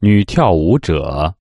女跳舞者。